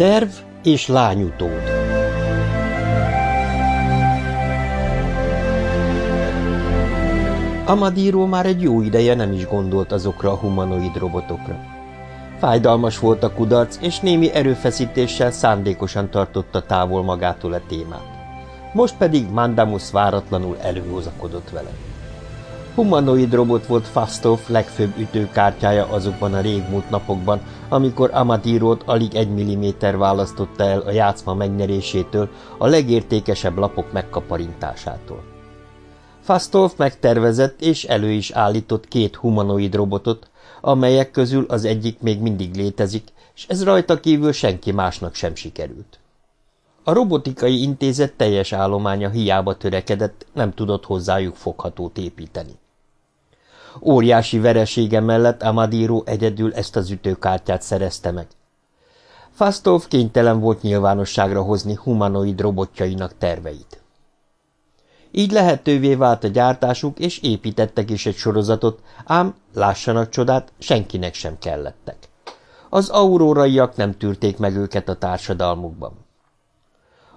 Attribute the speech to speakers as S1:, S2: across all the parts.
S1: Terv és lányutód Amadíró már egy jó ideje nem is gondolt azokra a humanoid robotokra. Fájdalmas volt a kudarc, és némi erőfeszítéssel szándékosan tartotta távol magától a témát. Most pedig Mandamus váratlanul előhozakodott vele. Humanoid robot volt Fastov legfőbb ütőkártyája azokban a régmúlt napokban, amikor Amadirot alig egy milliméter választotta el a játszma megnyerésétől, a legértékesebb lapok megkaparintásától. Fastov megtervezett és elő is állított két humanoid robotot, amelyek közül az egyik még mindig létezik, és ez rajta kívül senki másnak sem sikerült. A robotikai intézet teljes állománya hiába törekedett, nem tudott hozzájuk foghatót építeni. Óriási veresége mellett Amadiro egyedül ezt az ütőkártyát szerezte meg. Fastov kénytelen volt nyilvánosságra hozni humanoid robotjainak terveit. Így lehetővé vált a gyártásuk, és építettek is egy sorozatot, ám, lássanak csodát, senkinek sem kellettek. Az auróraiak nem tűrték meg őket a társadalmukban.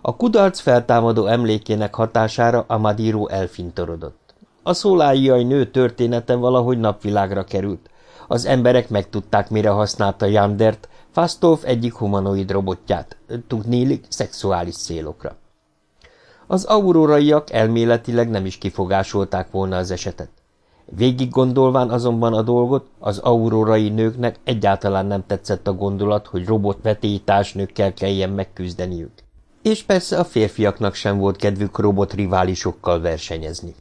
S1: A kudarc feltámadó emlékének hatására Amadiro elfintorodott. A szoláiai nő története valahogy napvilágra került. Az emberek megtudták, mire használta Yandert, Fastov egyik humanoid robotját, tudnélik szexuális célokra. Az auróraiak elméletileg nem is kifogásolták volna az esetet. Végig gondolván azonban a dolgot, az aurórai nőknek egyáltalán nem tetszett a gondolat, hogy robot vetélytársnőkkel kelljen megküzdeniük. És persze a férfiaknak sem volt kedvük robot riválisokkal versenyezni.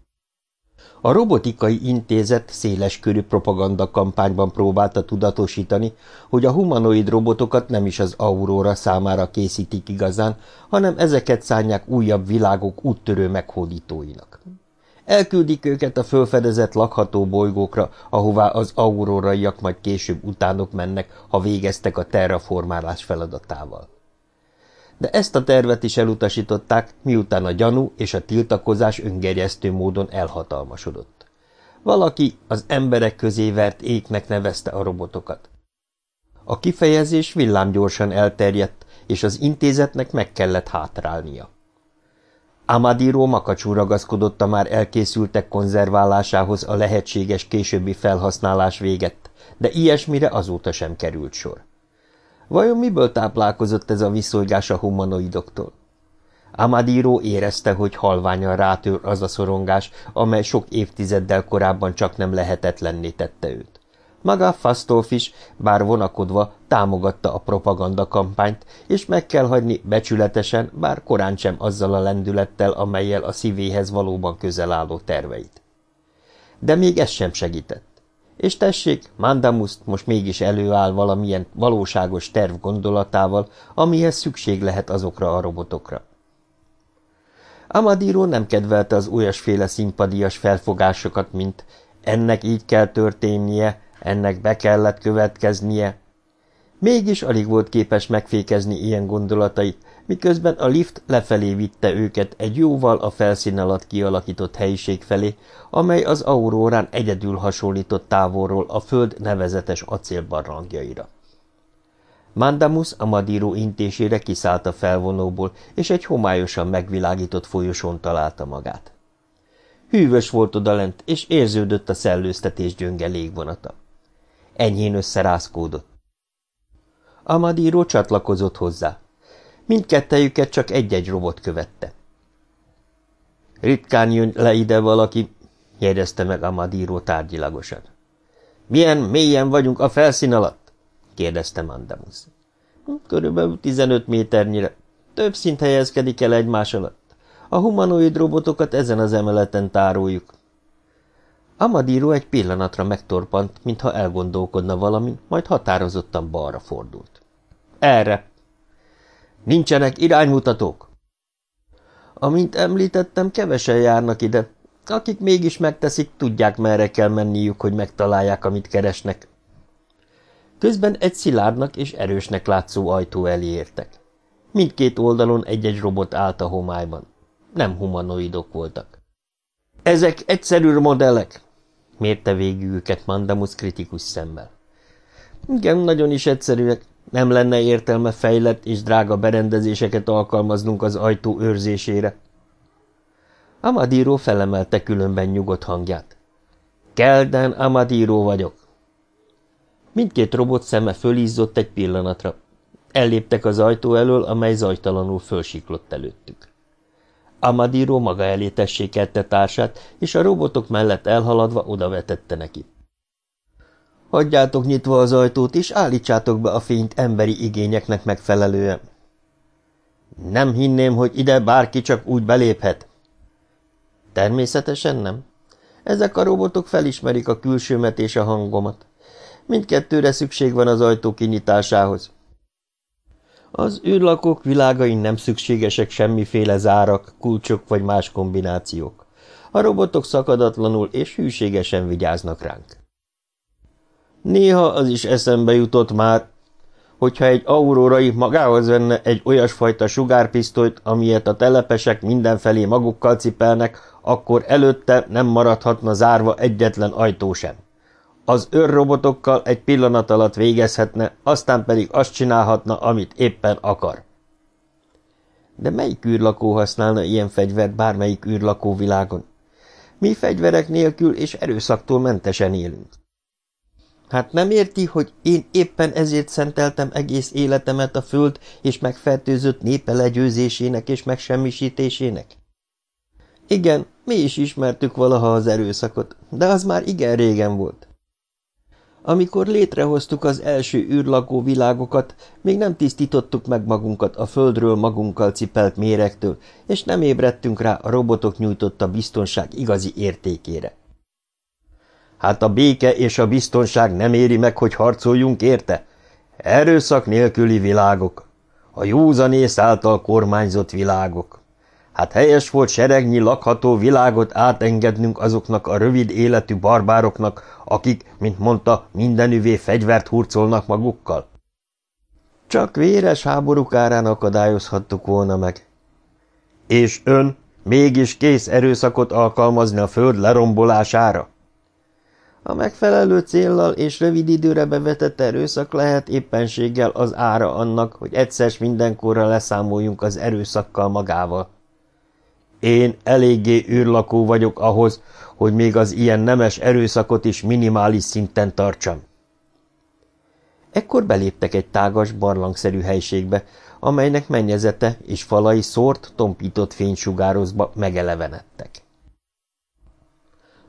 S1: A robotikai intézet széles körű propagandakampányban próbálta tudatosítani, hogy a humanoid robotokat nem is az Aurora számára készítik igazán, hanem ezeket szánják újabb világok úttörő meghódítóinak. Elküldik őket a fölfedezett lakható bolygókra, ahová az auróraiak majd később utánok mennek, ha végeztek a terraformálás feladatával de ezt a tervet is elutasították, miután a gyanú és a tiltakozás öngerjesztő módon elhatalmasodott. Valaki az emberek közé vert éknek nevezte a robotokat. A kifejezés villámgyorsan elterjedt, és az intézetnek meg kellett hátrálnia. Amadiro makacsú ragaszkodott a már elkészültek konzerválásához a lehetséges későbbi felhasználás végett, de ilyesmire azóta sem került sor. Vajon miből táplálkozott ez a viszolygás a humanoidoktól? Amadiro érezte, hogy halványan rátör az a szorongás, amely sok évtizeddel korábban csak nem lehetetlenné tette őt. Maga Fastolf is, bár vonakodva, támogatta a propaganda kampányt, és meg kell hagyni becsületesen, bár korán sem azzal a lendülettel, amelyel a szívéhez valóban közel álló terveit. De még ez sem segített. És tessék, Mandamuszt most mégis előáll valamilyen valóságos terv gondolatával, amihez szükség lehet azokra a robotokra. Amadiro nem kedvelte az olyasféle szimpadias felfogásokat, mint ennek így kell történnie, ennek be kellett következnie. Mégis alig volt képes megfékezni ilyen gondolatait, miközben a lift lefelé vitte őket egy jóval a felszín alatt kialakított helyiség felé, amely az aurórán egyedül hasonlított távolról a föld nevezetes acélbarlangjaira. Mandamus a Madiro intésére kiszállt a felvonóból, és egy homályosan megvilágított folyosón találta magát. Hűvös volt odalent, és érződött a szellőztetés gyönge légvonata. Enyhén összerázkódott. Amadiro csatlakozott hozzá. Mindkettejüket csak egy-egy robot követte. Ritkán jön le ide valaki, jegyezte meg Amadíró tárgyilagosan. Milyen mélyen vagyunk a felszín alatt? kérdezte Mandamus. Körülbelül 15 méternyire. Több szint helyezkedik el egymás alatt. A humanoid robotokat ezen az emeleten tároljuk. Amadíró egy pillanatra megtorpant, mintha elgondolkodna valamin, majd határozottan balra fordult. Erre, Nincsenek iránymutatók? Amint említettem, kevesen járnak ide. Akik mégis megteszik, tudják, merre kell menniük, hogy megtalálják, amit keresnek. Közben egy szilárdnak és erősnek látszó ajtó elé értek. Mindkét oldalon egy-egy robot állt a homályban. Nem humanoidok voltak. Ezek egyszerű modellek, mérte végül őket Mandamus kritikus szemmel. Igen, nagyon is egyszerűek, Nem lenne értelme fejlett és drága berendezéseket alkalmaznunk az ajtó őrzésére. Amadíró felemelte különben nyugodt hangját. Kelden Amadíró vagyok. Mindkét robot szeme fölízzott egy pillanatra. Elléptek az ajtó elől, amely zajtalanul fölsiklott előttük. Amadíró maga elé tessékelte társát, és a robotok mellett elhaladva odavetette neki. Hagyjátok nyitva az ajtót, és állítsátok be a fényt emberi igényeknek megfelelően. Nem hinném, hogy ide bárki csak úgy beléphet. Természetesen nem. Ezek a robotok felismerik a külsőmet és a hangomat. Mindkettőre szükség van az ajtó kinyitásához. Az űrlakók világain nem szükségesek semmiféle zárak, kulcsok vagy más kombinációk. A robotok szakadatlanul és hűségesen vigyáznak ránk. Néha az is eszembe jutott már, hogyha egy aurórai magához venne egy olyasfajta sugárpisztolyt, amilyet a telepesek mindenfelé magukkal cipelnek, akkor előtte nem maradhatna zárva egyetlen ajtó sem. Az őrrobotokkal egy pillanat alatt végezhetne, aztán pedig azt csinálhatna, amit éppen akar. De melyik űrlakó használna ilyen fegyvert bármelyik űrlakó világon? Mi fegyverek nélkül és erőszaktól mentesen élünk. Hát nem érti, hogy én éppen ezért szenteltem egész életemet a föld és megfertőzött népe legyőzésének és megsemmisítésének? Igen, mi is ismertük valaha az erőszakot, de az már igen régen volt. Amikor létrehoztuk az első űrlakó világokat, még nem tisztítottuk meg magunkat a földről magunkkal cipelt méregtől, és nem ébredtünk rá a robotok nyújtotta biztonság igazi értékére. Hát a béke és a biztonság nem éri meg, hogy harcoljunk érte? Erőszak nélküli világok. A józanész által kormányzott világok. Hát helyes volt seregnyi lakható világot átengednünk azoknak a rövid életű barbároknak, akik, mint mondta, mindenüvé fegyvert hurcolnak magukkal? Csak véres háborúk árán akadályozhattuk volna meg. És ön mégis kész erőszakot alkalmazni a föld lerombolására? A megfelelő céllal és rövid időre bevetett erőszak lehet éppenséggel az ára annak, hogy egyszer mindenkorra leszámoljunk az erőszakkal magával. Én eléggé űrlakó vagyok ahhoz, hogy még az ilyen nemes erőszakot is minimális szinten tartsam. Ekkor beléptek egy tágas, barlangszerű helységbe, amelynek mennyezete és falai szórt, tompított fénysugározba megelevenedtek.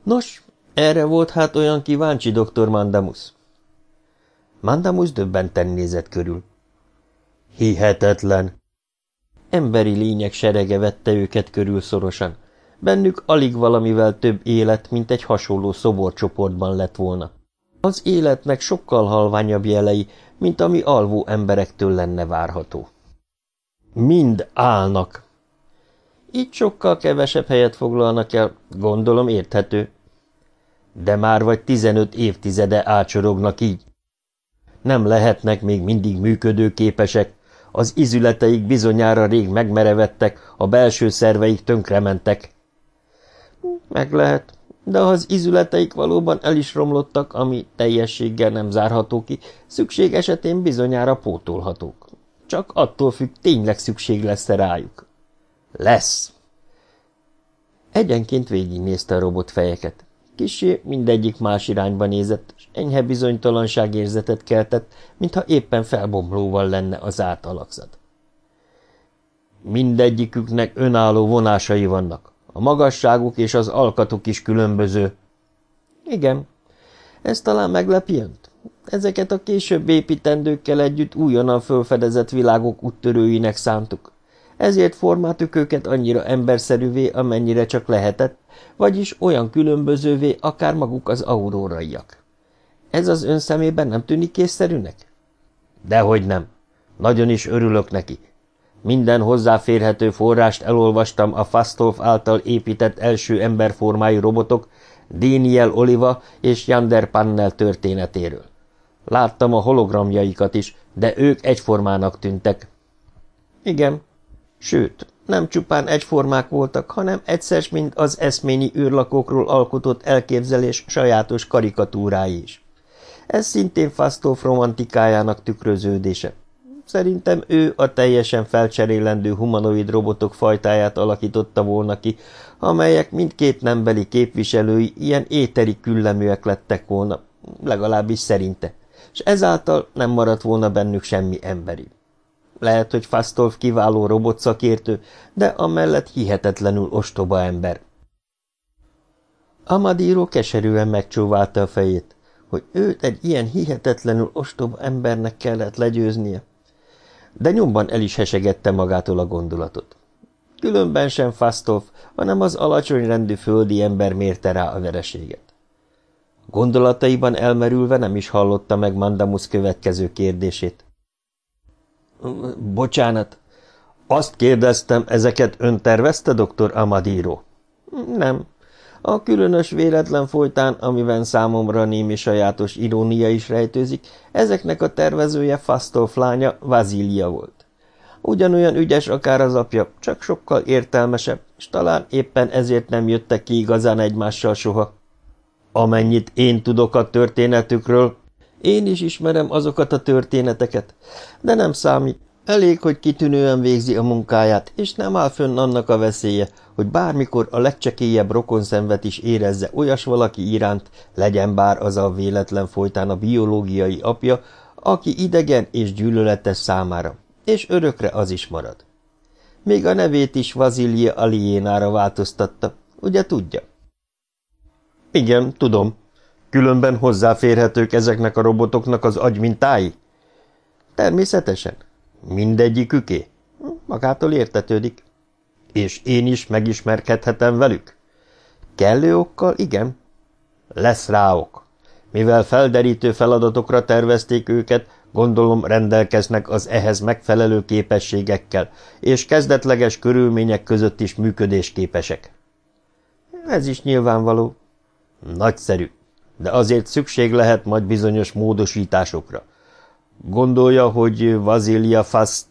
S1: Nos, erre volt hát olyan kíváncsi dr. Mandamus. Mandamus döbbenten nézett körül. Hihetetlen! Emberi lények serege vette őket körül szorosan. Bennük alig valamivel több élet, mint egy hasonló szoborcsoportban lett volna. Az életnek sokkal halványabb jelei, mint ami alvó emberektől lenne várható. Mind állnak. Így sokkal kevesebb helyet foglalnak el, gondolom érthető. De már vagy tizenöt évtizede ácsorognak így. Nem lehetnek még mindig működőképesek, az izületeik bizonyára rég megmerevettek, a belső szerveik tönkrementek. Meg lehet, de ha az izületeik valóban el is romlottak, ami teljességgel nem zárható ki, szükség esetén bizonyára pótolhatók. Csak attól függ, tényleg szükség lesz -e rájuk. Lesz. Egyenként végignézte a robot fejeket. Kisé mindegyik más irányba nézett, és enyhe bizonytalanság érzetet keltett, mintha éppen felbomlóval lenne az átalakzat. Mindegyiküknek önálló vonásai vannak. A magasságuk és az alkatuk is különböző. Igen, ez talán meglepi önt. Ezeket a később építendőkkel együtt újonnan fölfedezett világok úttörőinek szántuk. Ezért formáltuk őket annyira emberszerűvé, amennyire csak lehetett, vagyis olyan különbözővé, akár maguk az auróraiak. Ez az ön szemében nem tűnik készszerűnek? Dehogy nem. Nagyon is örülök neki. Minden hozzáférhető forrást elolvastam a Fastolf által épített első emberformájú robotok, Daniel Oliva és Jander Pannel történetéről. Láttam a hologramjaikat is, de ők egyformának tűntek. Igen, sőt, nem csupán egyformák voltak, hanem egyszer, mint az eszményi űrlakókról alkotott elképzelés sajátos karikatúrái is. Ez szintén Fastolf romantikájának tükröződése. Szerintem ő a teljesen felcserélendő humanoid robotok fajtáját alakította volna ki, amelyek mindkét nembeli képviselői ilyen éteri külleműek lettek volna, legalábbis szerinte, és ezáltal nem maradt volna bennük semmi emberi. Lehet, hogy Fastolf kiváló robotszakértő, de amellett hihetetlenül ostoba ember. Amadíró keserűen megcsóválta a fejét, hogy őt egy ilyen hihetetlenül ostoba embernek kellett legyőznie. De nyomban el is hesegette magától a gondolatot. Különben sem Fastolf, hanem az alacsony rendű földi ember mérte rá a vereséget. Gondolataiban elmerülve nem is hallotta meg Mandamus következő kérdését. Bocsánat, azt kérdeztem, ezeket ön tervezte, doktor Amadiro? Nem. A különös véletlen folytán, amiben számomra némi sajátos irónia is rejtőzik, ezeknek a tervezője Fastolf lánya Vazília volt. Ugyanolyan ügyes akár az apja, csak sokkal értelmesebb, és talán éppen ezért nem jöttek ki igazán egymással soha. Amennyit én tudok a történetükről, én is ismerem azokat a történeteket, de nem számít. Elég, hogy kitűnően végzi a munkáját, és nem áll fönn annak a veszélye, hogy bármikor a legcsekélyebb rokonszenvet is érezze olyas valaki iránt, legyen bár az a véletlen folytán a biológiai apja, aki idegen és gyűlöletes számára, és örökre az is marad. Még a nevét is Vazilje Aliénára változtatta, ugye tudja? Igen, tudom. Különben hozzáférhetők ezeknek a robotoknak az agymintái? Természetesen. Mindegyiküké? Magától értetődik. És én is megismerkedhetem velük? Kellő okkal, igen. Lesz rá ok. Mivel felderítő feladatokra tervezték őket, gondolom rendelkeznek az ehhez megfelelő képességekkel, és kezdetleges körülmények között is működésképesek. Ez is nyilvánvaló. Nagyszerű, de azért szükség lehet majd bizonyos módosításokra. Gondolja, hogy Vazilia Fast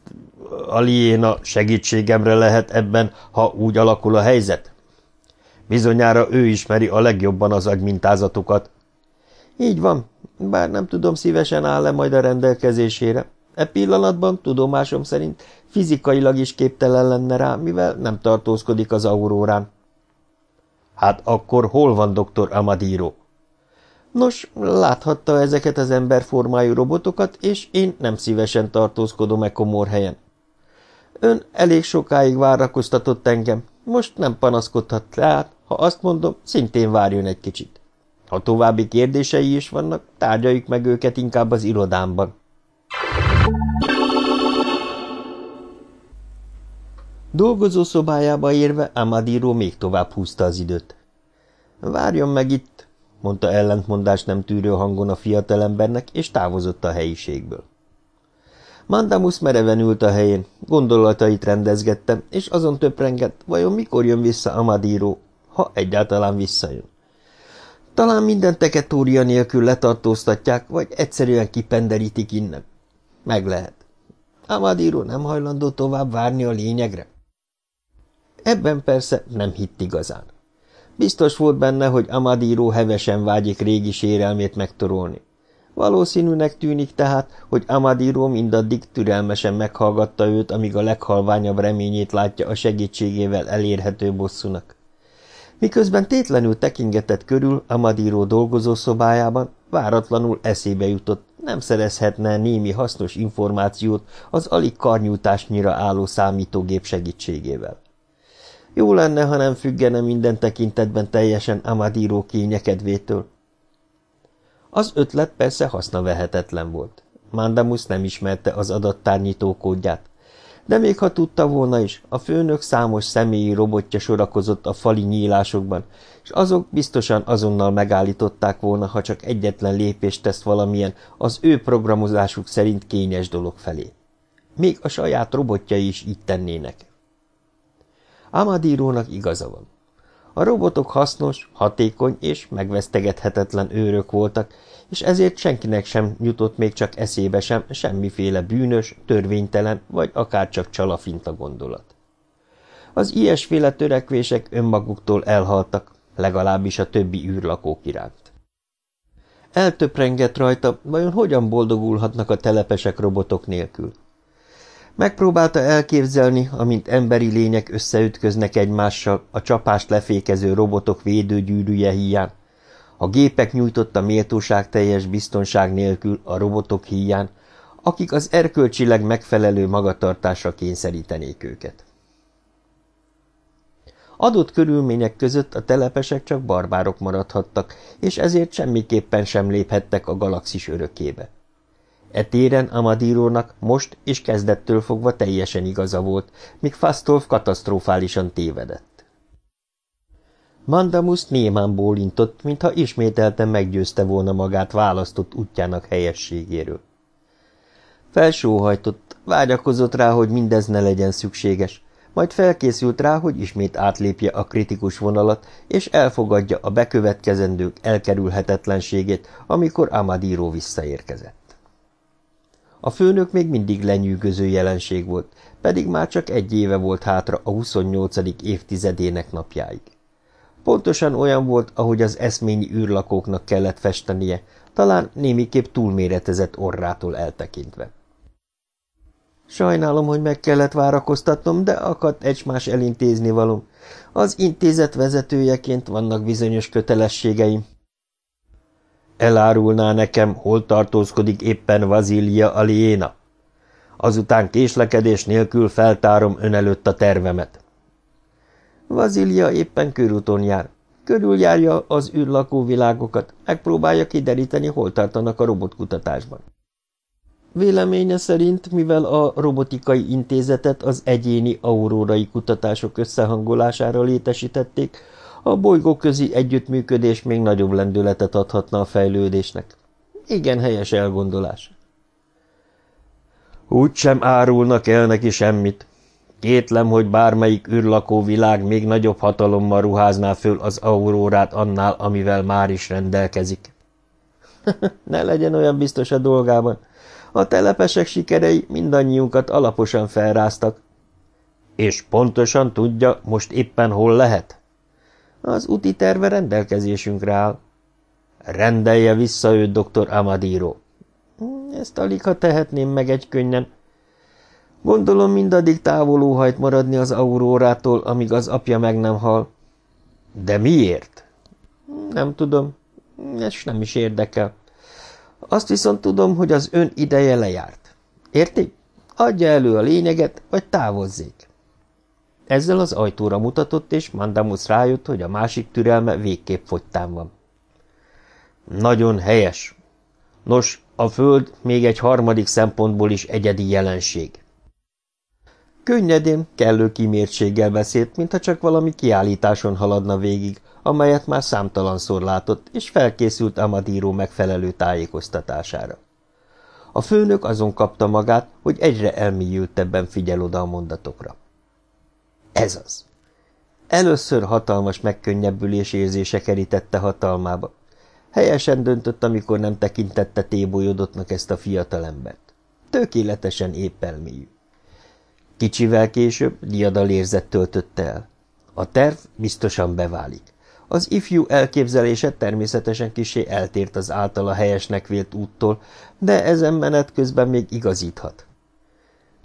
S1: Aliéna segítségemre lehet ebben, ha úgy alakul a helyzet? Bizonyára ő ismeri a legjobban az agymintázatokat. Így van, bár nem tudom szívesen áll-e majd a rendelkezésére. E pillanatban tudomásom szerint fizikailag is képtelen lenne rá, mivel nem tartózkodik az aurórán. Hát akkor hol van dr. Amadiro? Nos, láthatta ezeket az emberformájú robotokat, és én nem szívesen tartózkodom e komor helyen. Ön elég sokáig várakoztatott engem, most nem panaszkodhat, tehát, ha azt mondom, szintén várjon egy kicsit. Ha további kérdései is vannak, tárgyaljuk meg őket inkább az irodámban. Dolgozó szobájába érve Amadiro még tovább húzta az időt. Várjon meg itt, mondta ellentmondás nem tűrő hangon a fiatalembernek, és távozott a helyiségből. Mandamus mereven ült a helyén, gondolatait rendezgette, és azon töprengett, vajon mikor jön vissza Amadiro, ha egyáltalán visszajön. Talán minden teketória nélkül letartóztatják, vagy egyszerűen kipenderítik innen. Meg lehet. Amadiro nem hajlandó tovább várni a lényegre? Ebben persze nem hitt igazán. Biztos volt benne, hogy Amadíró hevesen vágyik régi sérelmét megtorolni. Valószínűnek tűnik tehát, hogy Amadíró mindaddig türelmesen meghallgatta őt, amíg a leghalványabb reményét látja a segítségével elérhető bosszúnak. Miközben tétlenül tekingetett körül Amadíró dolgozószobájában, váratlanul eszébe jutott, nem szerezhetne némi hasznos információt az alig karnyújtásnyira álló számítógép segítségével. Jó lenne, ha nem függene minden tekintetben teljesen Amadíró kényekedvétől. Az ötlet persze vehetetlen volt. Mandamus nem ismerte az adattárnyító kódját. De még ha tudta volna is, a főnök számos személyi robotja sorakozott a fali nyílásokban, és azok biztosan azonnal megállították volna, ha csak egyetlen lépést tesz valamilyen az ő programozásuk szerint kényes dolog felé. Még a saját robotjai is így tennének. Amadírónak igaza van. A robotok hasznos, hatékony és megvesztegethetetlen őrök voltak, és ezért senkinek sem jutott még csak eszébe sem semmiféle bűnös, törvénytelen vagy akár csak csalafinta gondolat. Az ilyesféle törekvések önmaguktól elhaltak, legalábbis a többi űrlakók iránt. Eltöprengett rajta, vajon hogyan boldogulhatnak a telepesek robotok nélkül. Megpróbálta elképzelni, amint emberi lények összeütköznek egymással a csapást lefékező robotok védőgyűrűje híján, a gépek nyújtotta méltóság teljes biztonság nélkül a robotok híján, akik az erkölcsileg megfelelő magatartásra kényszerítenék őket. Adott körülmények között a telepesek csak barbárok maradhattak, és ezért semmiképpen sem léphettek a galaxis örökébe. E téren Amadírónak most és kezdettől fogva teljesen igaza volt, míg Fastolf katasztrofálisan tévedett. Mandamus némán bólintott, mintha ismételten meggyőzte volna magát választott útjának helyességéről. Felsóhajtott, vágyakozott rá, hogy mindez ne legyen szükséges, majd felkészült rá, hogy ismét átlépje a kritikus vonalat, és elfogadja a bekövetkezendők elkerülhetetlenségét, amikor Amadíró visszaérkezett. A főnök még mindig lenyűgöző jelenség volt, pedig már csak egy éve volt hátra a 28. évtizedének napjáig. Pontosan olyan volt, ahogy az eszményi űrlakóknak kellett festenie, talán némiképp túlméretezett orrától eltekintve. Sajnálom, hogy meg kellett várakoztatnom, de akadt egymás elintézni való. Az intézet vezetőjeként vannak bizonyos kötelességeim. Elárulná nekem, hol tartózkodik éppen Vazília Aliéna? Azután késlekedés nélkül feltárom ön előtt a tervemet. Vazília éppen körúton jár. Körüljárja az űrlakó világokat, megpróbálja kideríteni, hol tartanak a robotkutatásban. Véleménye szerint, mivel a robotikai intézetet az egyéni aurórai kutatások összehangolására létesítették, a bolygóközi együttműködés még nagyobb lendületet adhatna a fejlődésnek. Igen helyes elgondolás. Úgy sem árulnak el neki semmit. Kétlem, hogy bármelyik űrlakó világ még nagyobb hatalommal ruházná föl az aurórát annál, amivel már is rendelkezik. ne legyen olyan biztos a dolgában. A telepesek sikerei mindannyiunkat alaposan felráztak. És pontosan tudja, most éppen hol lehet? Az úti terve rendelkezésünkre áll. Rendelje vissza őt, dr. Amadiro. Ezt alig, ha tehetném meg egy könnyen. Gondolom mindaddig távol óhajt maradni az aurórától, amíg az apja meg nem hal. De miért? Nem tudom, és nem is érdekel. Azt viszont tudom, hogy az ön ideje lejárt. Érti? Adja elő a lényeget, vagy távozzék. Ezzel az ajtóra mutatott, és Mandamus rájött, hogy a másik türelme végképp fogytán van. Nagyon helyes. Nos, a Föld még egy harmadik szempontból is egyedi jelenség. Könnyedén, kellő kimértséggel beszélt, mintha csak valami kiállításon haladna végig, amelyet már számtalanszor látott, és felkészült Amadíró megfelelő tájékoztatására. A főnök azon kapta magát, hogy egyre elmélyültebben figyel oda a mondatokra. Ez az. Először hatalmas megkönnyebbülés érzése kerítette hatalmába. Helyesen döntött, amikor nem tekintette tébolyodottnak ezt a fiatalembert. Tökéletesen épp elmélyű. Kicsivel később diadalérzet töltötte el. A terv biztosan beválik. Az ifjú elképzelése természetesen kisé eltért az általa helyesnek vélt úttól, de ezen menet közben még igazíthat.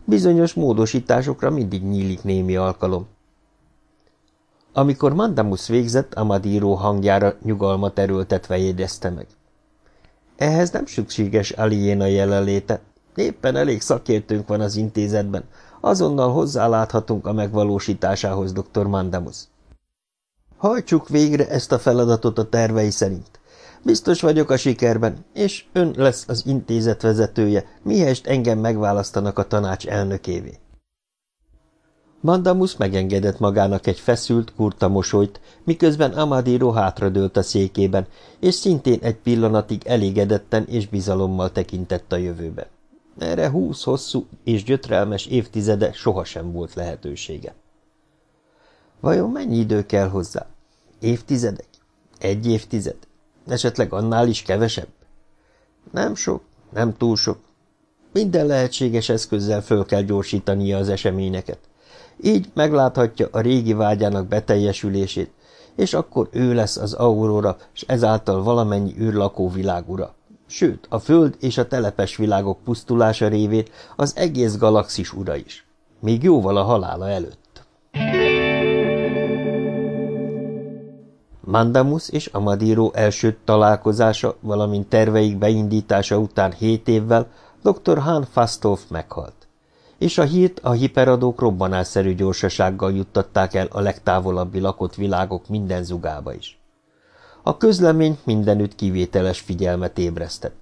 S1: Bizonyos módosításokra mindig nyílik némi alkalom. Amikor Mandamus végzett, Amadíró hangjára nyugalmat erőltetve jegyezte meg. Ehhez nem szükséges Aliéna jelenléte, éppen elég szakértőnk van az intézetben, azonnal hozzáláthatunk a megvalósításához, dr. Mandamus. Hajtsuk végre ezt a feladatot a tervei szerint. Biztos vagyok a sikerben, és ön lesz az intézet vezetője, mihelyest engem megválasztanak a tanács elnökévé. Mandamus megengedett magának egy feszült, kurta mosolyt, miközben Amadiro hátradőlt a székében, és szintén egy pillanatig elégedetten és bizalommal tekintett a jövőbe. Erre húsz hosszú és gyötrelmes évtizede sohasem volt lehetősége. Vajon mennyi idő kell hozzá? Évtizedek? Egy évtized? Esetleg annál is kevesebb? Nem sok, nem túl sok. Minden lehetséges eszközzel föl kell gyorsítania az eseményeket. Így megláthatja a régi vágyának beteljesülését, és akkor ő lesz az Aurora, és ezáltal valamennyi űrlakó világ ura. Sőt, a Föld és a telepes világok pusztulása révén az egész galaxis ura is. Még jóval a halála előtt. Mandamus és Amadiro első találkozása, valamint terveik beindítása után hét évvel dr. Han Fastolf meghalt és a hírt a hiperadók robbanásszerű gyorsasággal juttatták el a legtávolabbi lakott világok minden zugába is. A közlemény mindenütt kivételes figyelmet ébresztett.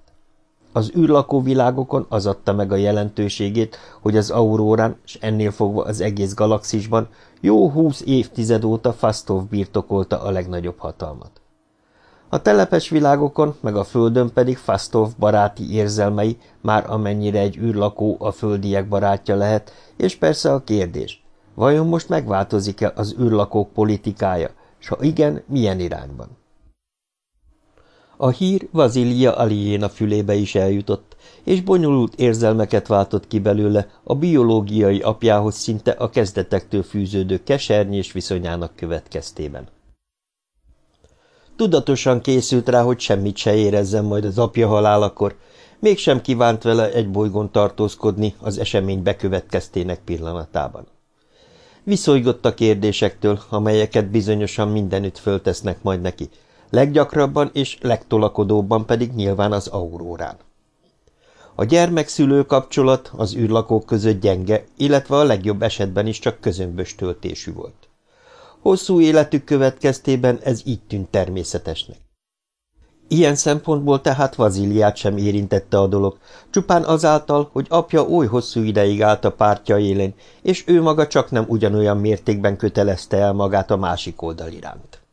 S1: Az űrlakó világokon az adta meg a jelentőségét, hogy az Aurórán, és ennél fogva az egész galaxisban jó húsz évtized óta Fastov birtokolta a legnagyobb hatalmat. A telepes világokon, meg a földön pedig Fastov baráti érzelmei, már amennyire egy űrlakó a földiek barátja lehet, és persze a kérdés, vajon most megváltozik-e az űrlakók politikája, s ha igen, milyen irányban? A hír Vazilia Aliéna fülébe is eljutott, és bonyolult érzelmeket váltott ki belőle a biológiai apjához szinte a kezdetektől fűződő kesernyés viszonyának következtében. Tudatosan készült rá, hogy semmit se érezzen majd az apja halálakor, mégsem kívánt vele egy bolygón tartózkodni az esemény bekövetkeztének pillanatában. Viszolygott a kérdésektől, amelyeket bizonyosan mindenütt föltesznek majd neki, leggyakrabban és legtolakodóbban pedig nyilván az aurórán. A gyermekszülő kapcsolat az űrlakók között gyenge, illetve a legjobb esetben is csak közömbös töltésű volt. Hosszú életük következtében ez így tűnt természetesnek. Ilyen szempontból tehát Vaziliát sem érintette a dolog, csupán azáltal, hogy apja oly hosszú ideig állt a pártja élén, és ő maga csak nem ugyanolyan mértékben kötelezte el magát a másik oldal iránt.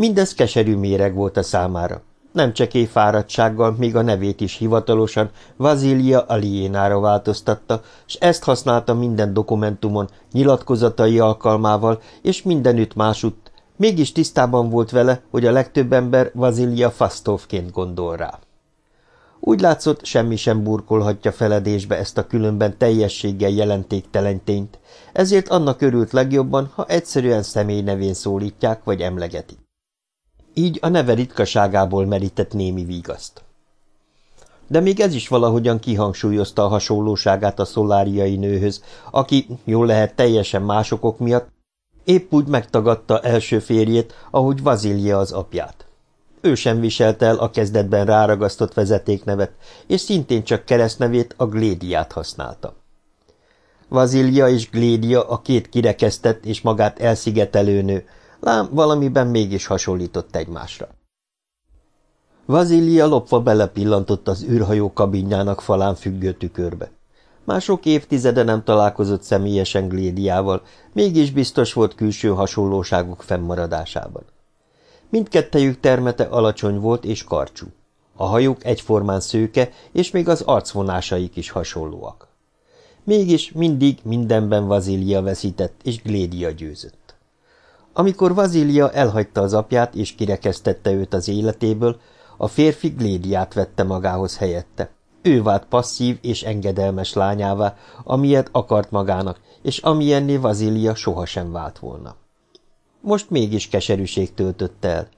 S1: Mindez keserű méreg volt a számára nem csekély fáradtsággal, még a nevét is hivatalosan Vazilia Aliénára változtatta, és ezt használta minden dokumentumon, nyilatkozatai alkalmával, és mindenütt másutt, mégis tisztában volt vele, hogy a legtöbb ember Vazilia Fastovként gondol rá. Úgy látszott, semmi sem burkolhatja feledésbe ezt a különben teljességgel jelentéktelen tényt, ezért annak örült legjobban, ha egyszerűen személy nevén szólítják vagy emlegetik. Így a neve ritkaságából merített némi vígaszt. De még ez is valahogyan kihangsúlyozta a hasonlóságát a szoláriai nőhöz, aki, jól lehet teljesen másokok miatt, épp úgy megtagadta első férjét, ahogy Vazilja az apját. Ő sem viselte el a kezdetben ráragasztott vezetéknevet, és szintén csak keresztnevét, a Glédiát használta. Vazilja és Glédia a két kirekesztett és magát elszigetelő nő, lám valamiben mégis hasonlított egymásra. Vazilia lopva belepillantott az űrhajó kabinjának falán függő tükörbe. Már sok évtizede nem találkozott személyesen Glédiával, mégis biztos volt külső hasonlóságok fennmaradásában. Mindkettejük termete alacsony volt és karcsú. A hajók egyformán szőke, és még az arcvonásaik is hasonlóak. Mégis mindig mindenben Vazilia veszített, és Glédia győzött. Amikor Vazília elhagyta az apját és kirekesztette őt az életéből, a férfi Glédiát vette magához helyette. Ő vált passzív és engedelmes lányává, amilyet akart magának, és amilyenné Vazília sohasem vált volna. Most mégis keserűség töltötte el.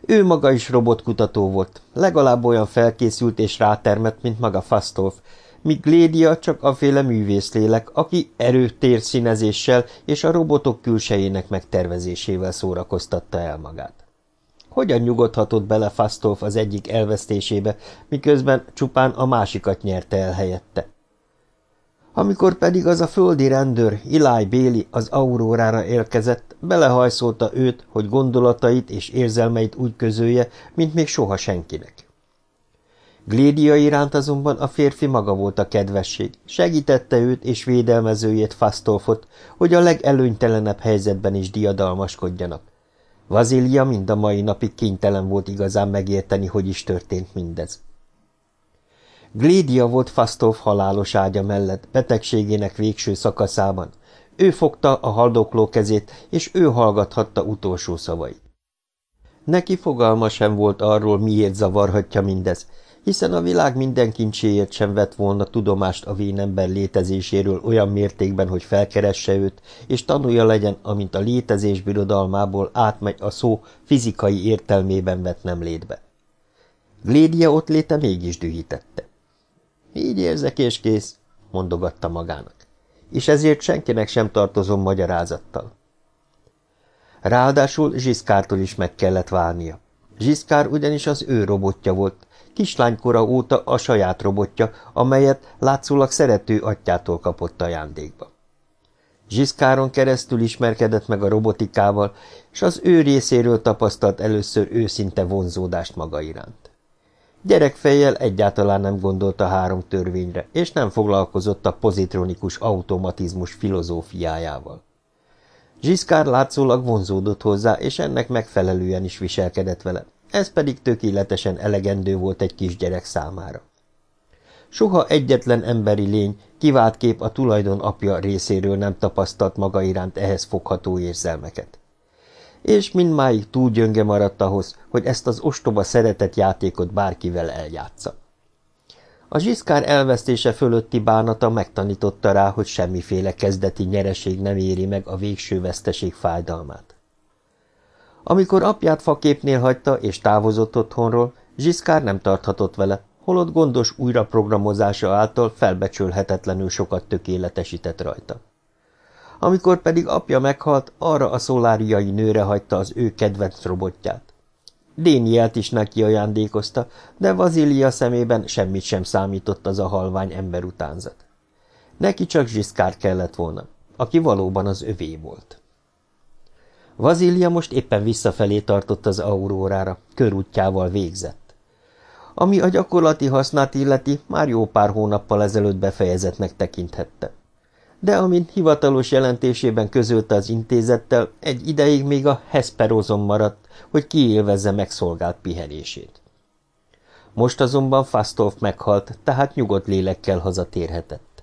S1: Ő maga is robotkutató volt, legalább olyan felkészült és rátermett, mint maga Fastolf, míg Glédia csak a féle művészlélek, aki erőtérszínezéssel és a robotok külsejének megtervezésével szórakoztatta el magát. Hogyan nyugodhatott bele Fastolf az egyik elvesztésébe, miközben csupán a másikat nyerte el helyette? Amikor pedig az a földi rendőr, Eli Béli az aurórára érkezett, belehajszolta őt, hogy gondolatait és érzelmeit úgy közölje, mint még soha senkinek. Glédia iránt azonban a férfi maga volt a kedvesség, segítette őt és védelmezőjét Fastolfot, hogy a legelőnytelenebb helyzetben is diadalmaskodjanak. Vazília mind a mai napig kénytelen volt igazán megérteni, hogy is történt mindez. Glédia volt Fastolf halálos ágya mellett, betegségének végső szakaszában. Ő fogta a haldokló kezét, és ő hallgathatta utolsó szavait. Neki fogalma sem volt arról, miért zavarhatja mindez, hiszen a világ minden kincséért sem vett volna tudomást a vénember létezéséről olyan mértékben, hogy felkeresse őt, és tanulja legyen, amint a létezés birodalmából átmegy a szó fizikai értelmében vett nem létbe. Glédia ott léte mégis dühítette. Így érzek és kész, mondogatta magának, és ezért senkinek sem tartozom magyarázattal. Ráadásul Zsiszkártól is meg kellett válnia. Zsiszkár ugyanis az ő robotja volt, kislánykora óta a saját robotja, amelyet látszólag szerető atyától kapott ajándékba. Zsiszkáron keresztül ismerkedett meg a robotikával, és az ő részéről tapasztalt először őszinte vonzódást maga iránt. Gyerekfejjel egyáltalán nem gondolt a három törvényre, és nem foglalkozott a pozitronikus automatizmus filozófiájával. Zsiszkár látszólag vonzódott hozzá, és ennek megfelelően is viselkedett vele, ez pedig tökéletesen elegendő volt egy kisgyerek számára. Soha egyetlen emberi lény, kivált kép a tulajdon apja részéről nem tapasztalt maga iránt ehhez fogható érzelmeket. És mindmáig túl gyönge maradt ahhoz, hogy ezt az ostoba szeretett játékot bárkivel eljátsza. A zsiszkár elvesztése fölötti bánata megtanította rá, hogy semmiféle kezdeti nyereség nem éri meg a végső veszteség fájdalmát. Amikor apját faképnél hagyta és távozott otthonról, Zsiszkár nem tarthatott vele, holott gondos újraprogramozása által felbecsülhetetlenül sokat tökéletesített rajta. Amikor pedig apja meghalt, arra a szoláriai nőre hagyta az ő kedvenc robotját. Dénielt is neki ajándékozta, de Vazília szemében semmit sem számított az a halvány emberutánzat. Neki csak Zsiszkár kellett volna, aki valóban az övé volt. Vazília most éppen visszafelé tartott az aurórára, körútjával végzett. Ami a gyakorlati hasznát illeti, már jó pár hónappal ezelőtt befejezetnek tekinthette. De amint hivatalos jelentésében közölte az intézettel, egy ideig még a Hesperozon maradt, hogy kiélvezze megszolgált pihenését. Most azonban Fastolf meghalt, tehát nyugodt lélekkel hazatérhetett.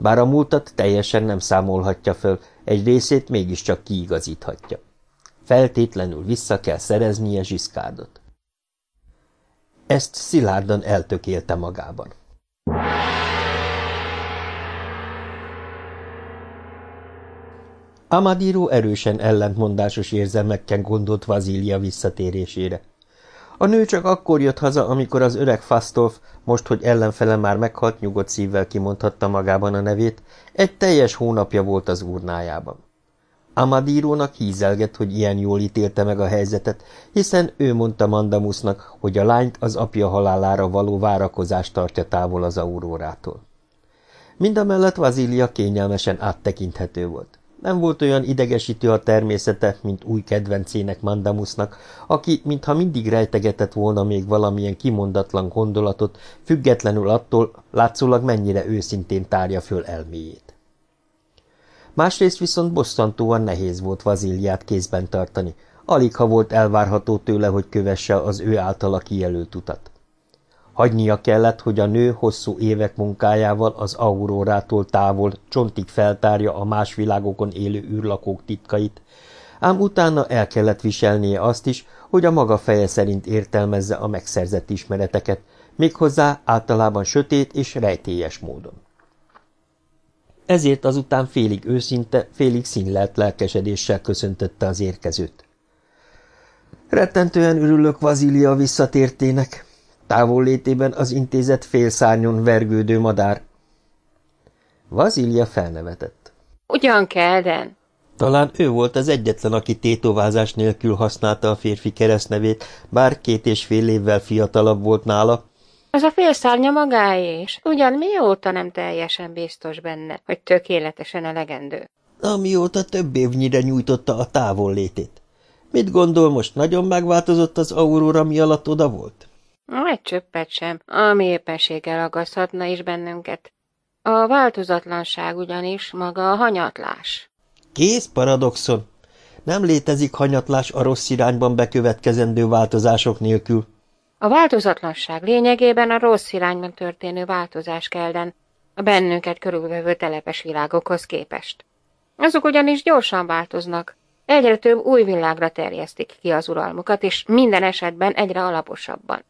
S1: Bár a múltat teljesen nem számolhatja föl, egy részét mégiscsak kiigazíthatja. Feltétlenül vissza kell szereznie Zsiszkárdot. Ezt szilárdan eltökélte magában. Amadiro erősen ellentmondásos érzelmekkel gondolt Vazília visszatérésére. A nő csak akkor jött haza, amikor az öreg Fastolf, most, hogy ellenfele már meghalt, nyugodt szívvel kimondhatta magában a nevét, egy teljes hónapja volt az urnájában. Amadírónak hízelgett, hogy ilyen jól ítélte meg a helyzetet, hiszen ő mondta Mandamusnak, hogy a lányt az apja halálára való várakozást tartja távol az aurórától. Mindamellett Vazília kényelmesen áttekinthető volt. Nem volt olyan idegesítő a természete, mint új kedvencének Mandamusnak, aki mintha mindig rejtegetett volna még valamilyen kimondatlan gondolatot, függetlenül attól, látszólag mennyire őszintén tárja föl elméjét. Másrészt viszont bosszantóan nehéz volt Vaziliát kézben tartani, alig ha volt elvárható tőle, hogy kövesse az ő általa kijelölt utat. Hagynia kellett, hogy a nő hosszú évek munkájával az aurórától távol csontig feltárja a más világokon élő űrlakók titkait, ám utána el kellett viselnie azt is, hogy a maga feje szerint értelmezze a megszerzett ismereteket, méghozzá általában sötét és rejtélyes módon. Ezért azután félig őszinte, félig színlelt lelkesedéssel köszöntötte az érkezőt. Rettentően örülök Vazília visszatértének, Távol létében az intézet félszárnyon vergődő madár. Vazília felnevetett.
S2: Ugyan Kelden?
S1: Talán ő volt az egyetlen, aki tétovázás nélkül használta a férfi keresztnevét, bár két és fél évvel fiatalabb volt nála,
S2: az a félszárnya magáé is. Ugyan mióta nem teljesen biztos benne, hogy tökéletesen elegendő?
S1: Amióta több évnyire nyújtotta a távol létét. Mit gondol, most nagyon megváltozott az aurora, mi alatt oda volt?
S2: Egy csöppet sem, ami éppenséggel agaszthatna is bennünket. A változatlanság ugyanis maga a hanyatlás.
S1: Kész paradoxon. Nem létezik hanyatlás a rossz irányban bekövetkezendő változások nélkül.
S2: A változatlanság lényegében a rossz irányban történő változás kelden, a bennünket körülvevő telepes világokhoz képest. Azok ugyanis gyorsan változnak, egyre több új világra terjesztik ki az uralmukat, és minden esetben egyre alaposabban.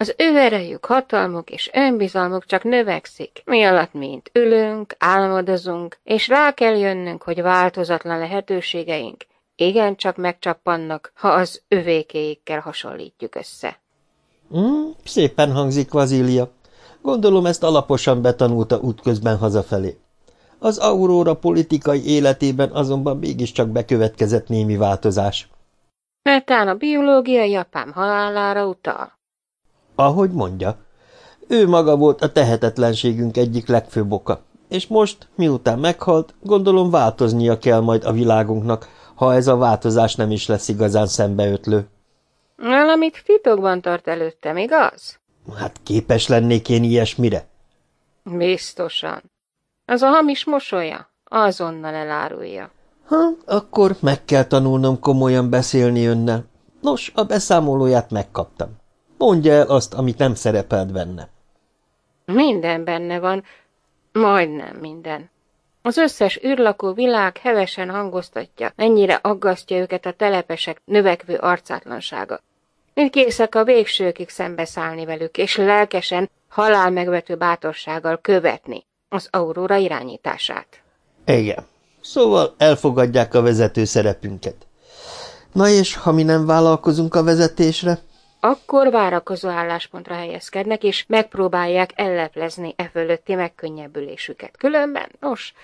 S2: Az ő erejük, hatalmuk és önbizalmuk csak növekszik, mi alatt mint ülünk, álmodozunk, és rá kell jönnünk, hogy változatlan lehetőségeink igencsak megcsappannak, ha az övékéikkel hasonlítjuk össze.
S1: Mm, szépen hangzik, Vazília. Gondolom ezt alaposan betanulta útközben hazafelé. Az Aurora politikai életében azonban mégiscsak bekövetkezett némi változás.
S2: Netán a biológiai apám halálára utal.
S1: Ahogy mondja, ő maga volt a tehetetlenségünk egyik legfőbb oka, és most, miután meghalt, gondolom változnia kell majd a világunknak, ha ez a változás nem is lesz igazán szembeötlő.
S2: Valamit titokban tart előttem, igaz?
S1: Hát képes lennék én ilyesmire?
S2: Biztosan. Az a hamis mosolya azonnal elárulja.
S1: Ha, akkor meg kell tanulnom komolyan beszélni önnel. Nos, a beszámolóját megkaptam. Mondja el azt, amit nem szerepelt benne.
S2: Minden benne van, majdnem minden. Az összes űrlakó világ hevesen hangoztatja, mennyire aggasztja őket a telepesek növekvő arcátlansága. Mind készek a végsőkig szembeszállni velük, és lelkesen, halál megvető bátorsággal követni az Aurora irányítását.
S1: Igen. Szóval elfogadják a vezető szerepünket. Na és ha mi nem vállalkozunk a vezetésre?
S2: Akkor várakozó álláspontra helyezkednek, és megpróbálják elleplezni e fölötti megkönnyebbülésüket. Különben, nos,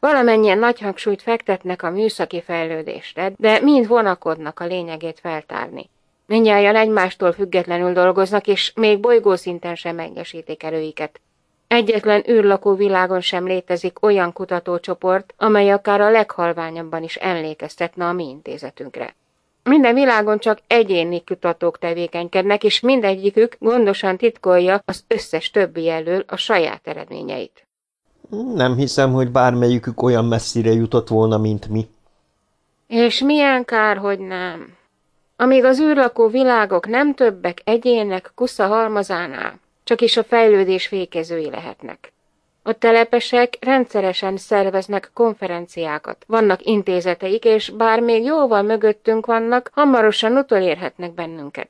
S2: valamennyien nagy hangsúlyt fektetnek a műszaki fejlődésre, de mind vonakodnak a lényegét feltárni. Mindjárt egymástól függetlenül dolgoznak, és még bolygószinten sem mengesítik erőiket. Egyetlen űrlakó világon sem létezik olyan kutatócsoport, amely akár a leghalványabban is emlékeztetne a mi intézetünkre. Minden világon csak egyéni kutatók tevékenykednek, és mindegyikük gondosan titkolja az összes többi elől a saját eredményeit.
S1: Nem hiszem, hogy bármelyikük olyan messzire jutott volna, mint mi.
S2: És milyen kár, hogy nem. Amíg az űrlakó világok nem többek egyének kusza halmazánál, csak is a fejlődés fékezői lehetnek. A telepesek rendszeresen szerveznek konferenciákat, vannak intézeteik, és bár még jóval mögöttünk vannak, hamarosan utolérhetnek bennünket.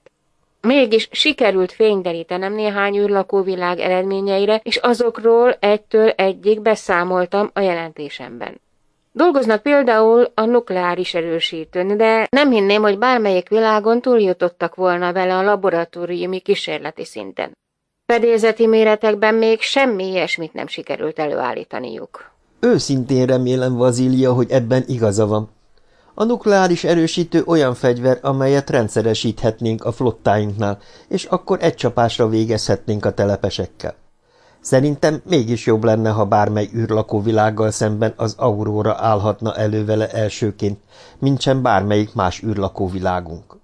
S2: Mégis sikerült fényderítenem néhány űrlakóvilág eredményeire, és azokról egytől egyig beszámoltam a jelentésemben. Dolgoznak például a nukleáris erősítőn, de nem hinném, hogy bármelyik világon túljutottak volna vele a laboratóriumi kísérleti szinten. Fedélzeti méretekben még semmi ilyesmit nem sikerült előállítaniuk.
S1: Őszintén remélem, Vazília, hogy ebben igaza van. A nukleáris erősítő olyan fegyver, amelyet rendszeresíthetnénk a flottáinknál, és akkor egy csapásra végezhetnénk a telepesekkel. Szerintem mégis jobb lenne, ha bármely űrlakóvilággal szemben az Aurora állhatna elő vele elsőként, mint sem bármelyik más űrlakóvilágunk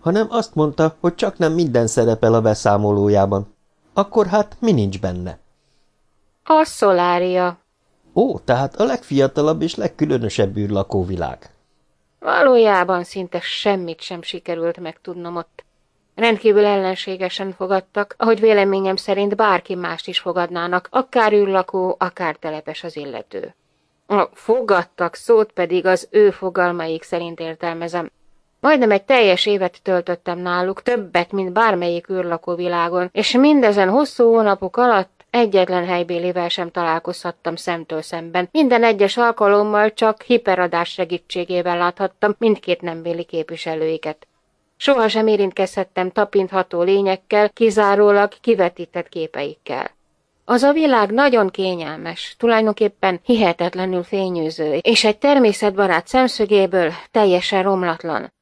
S1: hanem azt mondta, hogy csak nem minden szerepel a beszámolójában. Akkor hát mi nincs benne?
S2: A szolária.
S1: Ó, tehát a legfiatalabb és legkülönösebb űrlakóvilág.
S2: Valójában szinte semmit sem sikerült megtudnom ott. Rendkívül ellenségesen fogadtak, ahogy véleményem szerint bárki mást is fogadnának, akár űrlakó, akár telepes az illető. A fogadtak szót pedig az ő fogalmaik szerint értelmezem. Majdnem egy teljes évet töltöttem náluk, többet, mint bármelyik űrlakó világon, és mindezen hosszú hónapok alatt egyetlen helybélivel sem találkozhattam szemtől szemben. Minden egyes alkalommal csak hiperadás segítségével láthattam mindkét nembéli képviselőiket. Soha sem érintkezhettem tapintható lényekkel, kizárólag kivetített képeikkel. Az a világ nagyon kényelmes, tulajdonképpen hihetetlenül fényűző, és egy természetbarát szemszögéből teljesen romlatlan.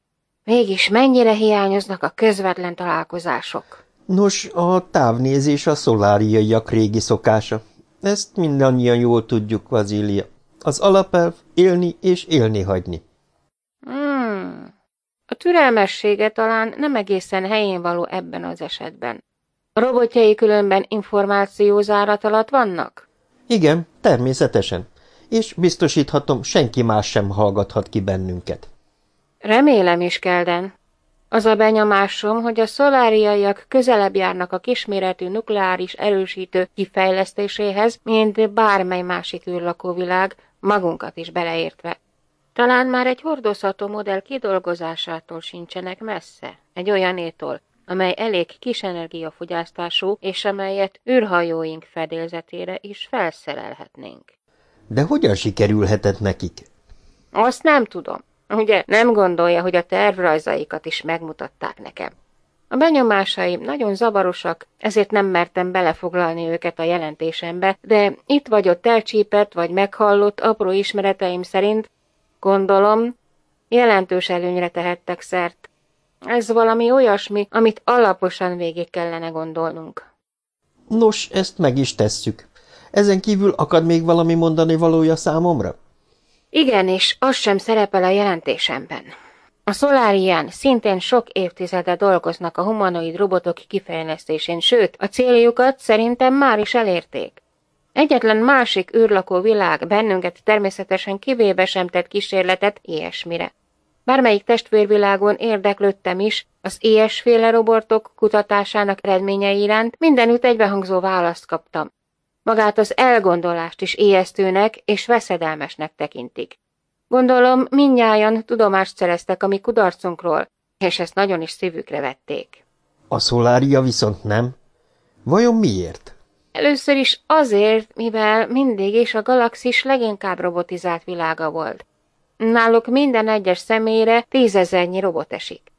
S2: Mégis mennyire hiányoznak a közvetlen találkozások?
S1: Nos, a távnézés a szoláriaiak régi szokása. Ezt mindannyian jól tudjuk, Vazília. Az alapelv élni és élni hagyni.
S2: Hmm. A türelmessége talán nem egészen helyén való ebben az esetben. A robotjai különben információzárat alatt vannak?
S1: Igen, természetesen. És biztosíthatom, senki más sem hallgathat ki bennünket.
S2: Remélem is, Kelden. Az a benyomásom, hogy a szoláriaiak közelebb járnak a kisméretű nukleáris erősítő kifejlesztéséhez, mint bármely másik űrlakóvilág, magunkat is beleértve. Talán már egy hordozható modell kidolgozásától sincsenek messze, egy olyanétól, amely elég kis energiafogyasztású, és amelyet űrhajóink fedélzetére is felszerelhetnénk.
S1: De hogyan sikerülhetett nekik?
S2: Azt nem tudom. Ugye nem gondolja, hogy a tervrajzaikat is megmutatták nekem. A benyomásaim nagyon zavarosak, ezért nem mertem belefoglalni őket a jelentésembe, de itt vagy ott elcsípett vagy meghallott apró ismereteim szerint, gondolom, jelentős előnyre tehettek szert. Ez valami olyasmi, amit alaposan végig kellene gondolnunk.
S1: Nos, ezt meg is tesszük. Ezen kívül akad még valami mondani valója számomra?
S2: Igen, és az sem szerepel a jelentésemben. A Solarian szintén sok évtizede dolgoznak a humanoid robotok kifejlesztésén, sőt, a céljukat szerintem már is elérték. Egyetlen másik űrlakó világ bennünket természetesen kivéve sem tett kísérletet ilyesmire. Bármelyik testvérvilágon érdeklődtem is, az ilyesféle robotok kutatásának eredményei iránt mindenütt egybehangzó választ kaptam. Magát az elgondolást is ijesztőnek és veszedelmesnek tekintik. Gondolom, minnyáján tudomást szereztek a mi kudarcunkról, és ezt nagyon is szívükre vették.
S1: A szolária viszont nem. Vajon miért?
S2: Először is azért, mivel mindig is a galaxis leginkább robotizált világa volt. Náluk minden egyes személyre tízezernyi robot esik.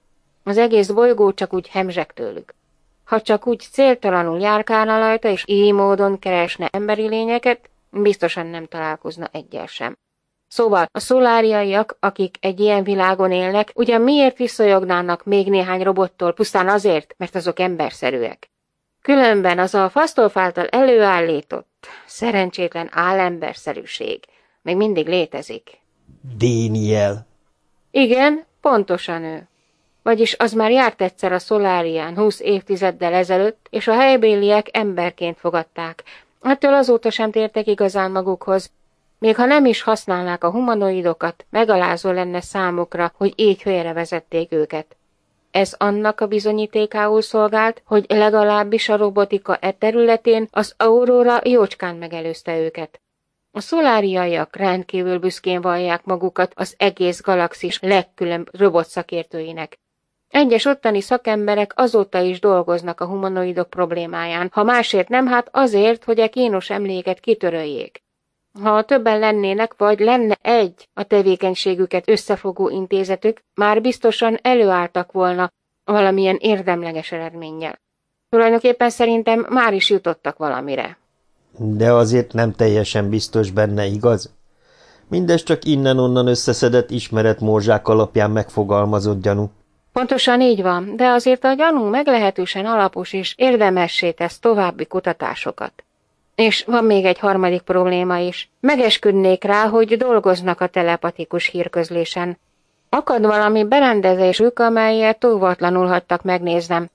S2: Az egész bolygó csak úgy hemzsek tőlük. Ha csak úgy céltalanul járkálna rajta, és így módon keresne emberi lényeket, biztosan nem találkozna egyel sem. Szóval a szoláriaiak, akik egy ilyen világon élnek, ugyan miért visszajognának még néhány robottól, pusztán azért, mert azok emberszerűek. Különben az a Fastolf által előállított, szerencsétlen állemberszerűség még mindig létezik.
S1: Déniel.
S2: Igen, pontosan ő. Vagyis az már járt egyszer a szolárián húsz évtizeddel ezelőtt, és a helybéliek emberként fogadták. Ettől azóta sem tértek igazán magukhoz, még ha nem is használnák a humanoidokat, megalázó lenne számukra, hogy így helyre vezették őket. Ez annak a bizonyítékául szolgált, hogy legalábbis a robotika e területén az Aurora jócskán megelőzte őket. A szoláriaiak rendkívül büszkén vallják magukat az egész galaxis legkülönbb robotszakértőinek. Egyes ottani szakemberek azóta is dolgoznak a humanoidok problémáján, ha másért nem, hát azért, hogy a kínos emléket kitöröljék. Ha többen lennének, vagy lenne egy a tevékenységüket összefogó intézetük, már biztosan előálltak volna valamilyen érdemleges eredménnyel. Tulajdonképpen szerintem már is jutottak valamire.
S1: De azért nem teljesen biztos benne, igaz? Mindez csak innen-onnan összeszedett ismeretmorzsák alapján megfogalmazott gyanú.
S2: Pontosan így van, de azért a gyanú meglehetősen alapos és érdemessé tesz további kutatásokat. És van még egy harmadik probléma is. Megesküdnék rá, hogy dolgoznak a telepatikus hírközlésen. Akad valami berendezésük, amelyet óvatlanul hagytak megnéznem.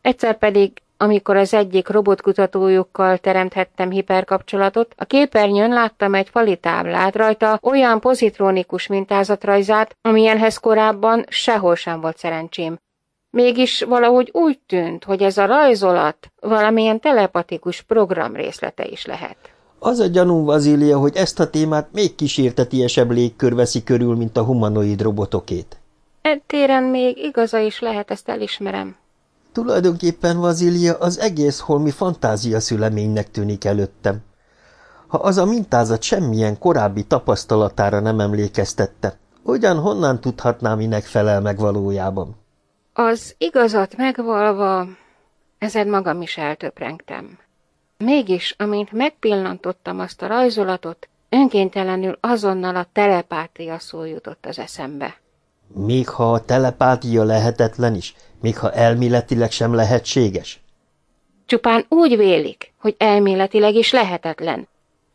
S2: Egyszer pedig, amikor az egyik robotkutatójukkal teremthettem hiperkapcsolatot, a képernyőn láttam egy fali táblát, rajta olyan pozitronikus mintázatrajzát, amilyenhez korábban sehol sem volt szerencsém. Mégis valahogy úgy tűnt, hogy ez a rajzolat valamilyen telepatikus program részlete is lehet.
S1: Az a gyanú, Vazília, hogy ezt a témát még kísértetiesebb légkör veszi körül, mint a humanoid robotokét.
S2: Ettéren még igaza is lehet, ezt elismerem.
S1: Tulajdonképpen, Vazília, az egész holmi fantázia szüleménynek tűnik előttem. Ha az a mintázat semmilyen korábbi tapasztalatára nem emlékeztette, ugyan honnan tudhatnám, minek felel meg valójában?
S2: Az igazat megvalva, ezen magam is eltöprengtem. Mégis, amint megpillantottam azt a rajzolatot, önkéntelenül azonnal a telepátia szó jutott az eszembe.
S1: Még ha a telepátia lehetetlen is, még ha elméletileg sem lehetséges?
S2: Csupán úgy vélik, hogy elméletileg is lehetetlen.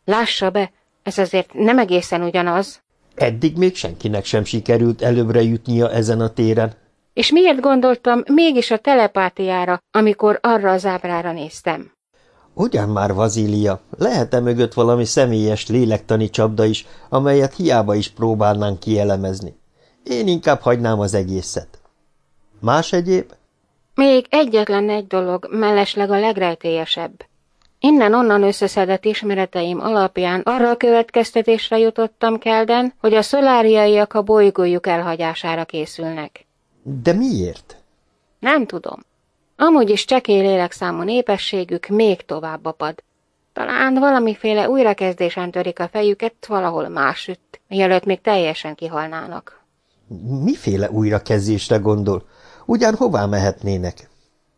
S2: Lássa be, ez azért nem egészen ugyanaz.
S1: Eddig még senkinek sem sikerült előbbre jutnia ezen a téren.
S2: És miért gondoltam mégis a telepátiára, amikor arra az ábrára néztem?
S1: Ugyan már, Vazília, lehet-e mögött valami személyes lélektani csapda is, amelyet hiába is próbálnánk kielemezni? Én inkább hagynám az egészet. Más egyéb?
S2: Még egyetlen egy dolog, mellesleg a legrejtélyesebb. Innen-onnan összeszedett ismereteim alapján arra a következtetésre jutottam Kelden, hogy a szoláriaiak a bolygójuk elhagyására készülnek.
S1: De miért?
S2: Nem tudom. Amúgy is csekély lélekszámú népességük még tovább apad. Talán valamiféle újrakezdésen törik a fejüket valahol másütt, mielőtt még teljesen kihalnának.
S1: Miféle újrakezdésre gondol? Ugyan hová mehetnének?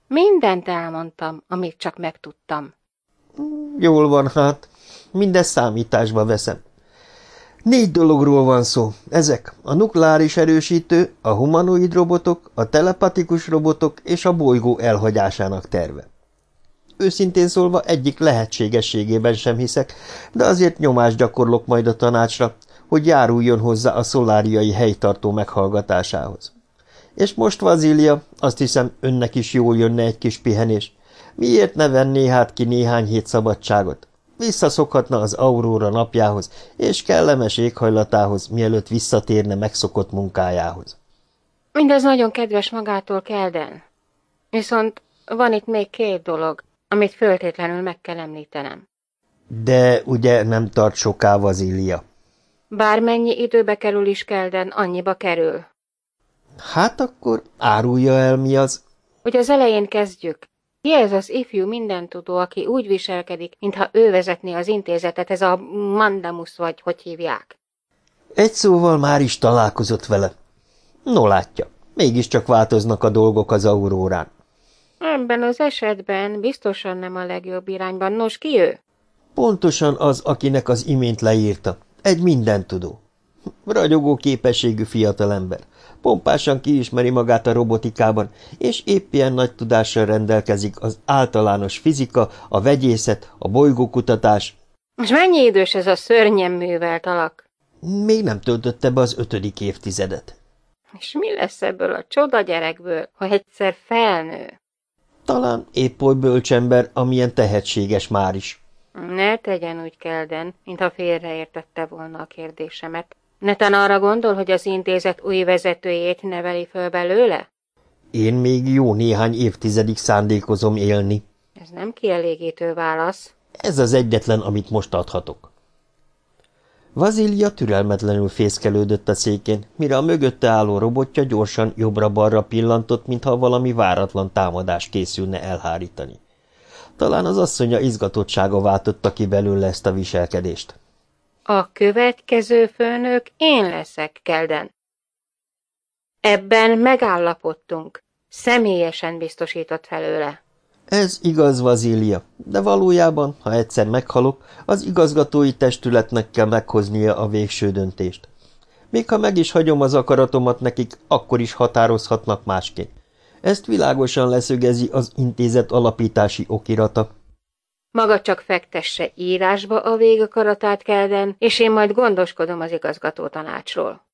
S2: Mindent elmondtam, amit csak megtudtam.
S1: Jól van hát, mindezt számításba veszem. Négy dologról van szó. Ezek a nukleáris erősítő, a humanoid robotok, a telepatikus robotok és a bolygó elhagyásának terve. Őszintén szólva egyik lehetségességében sem hiszek, de azért nyomást gyakorlok majd a tanácsra, hogy járuljon hozzá a szoláriai helytartó meghallgatásához. És most, Vazília, azt hiszem, önnek is jól jönne egy kis pihenés. Miért ne venné hát ki néhány hét szabadságot? Visszaszokhatna az Aurora napjához és kellemes éghajlatához, mielőtt visszatérne megszokott munkájához.
S2: Mindez nagyon kedves magától, Kelden. Viszont van itt még két dolog, amit föltétlenül meg kell említenem.
S1: De ugye nem tart soká, Vazília.
S2: Bármennyi időbe kerül is Kelden, annyiba kerül.
S1: Hát akkor árulja el, mi az.
S2: Hogy az elején kezdjük. Ki ez az ifjú mindentudó, aki úgy viselkedik, mintha ő vezetné az intézetet, ez a Mandamus vagy hogy hívják?
S1: Egy szóval már is találkozott vele. No látja, mégiscsak változnak a dolgok az aurórán.
S2: Ebben az esetben biztosan nem a legjobb irányban. Nos, ki ő?
S1: Pontosan az, akinek az imént leírta. Egy mindentudó. Ragyogó képességű fiatalember. Pompásan kiismeri magát a robotikában, és épp ilyen nagy tudással rendelkezik az általános fizika, a vegyészet, a bolygókutatás.
S2: És mennyi idős ez a szörnyen művelt alak?
S1: Még nem töltötte be az ötödik évtizedet.
S2: És mi lesz ebből a csoda gyerekből, ha egyszer felnő?
S1: Talán épp oly bölcsember, amilyen tehetséges már is.
S2: Ne tegyen úgy, Kelden, mintha félreértette volna a kérdésemet. Neten arra gondol, hogy az intézet új vezetőjét neveli föl belőle?
S1: Én még jó néhány évtizedig szándékozom élni.
S2: Ez nem kielégítő válasz.
S1: Ez az egyetlen, amit most adhatok. Vazília türelmetlenül fészkelődött a székén, mire a mögötte álló robotja gyorsan jobbra-balra pillantott, mintha valami váratlan támadás készülne elhárítani. Talán az asszonya izgatottsága váltotta ki belőle ezt a viselkedést.
S2: A következő főnök én leszek, Kelden. Ebben megállapodtunk. Személyesen biztosított felőle.
S1: Ez igaz, Vazília, de valójában, ha egyszer meghalok, az igazgatói testületnek kell meghoznia a végső döntést. Még ha meg is hagyom az akaratomat nekik, akkor is határozhatnak másként. Ezt világosan leszögezi az intézet alapítási okirata.
S2: Maga csak fektesse írásba a végakaratát Kelden, és én majd gondoskodom az igazgató tanácsról.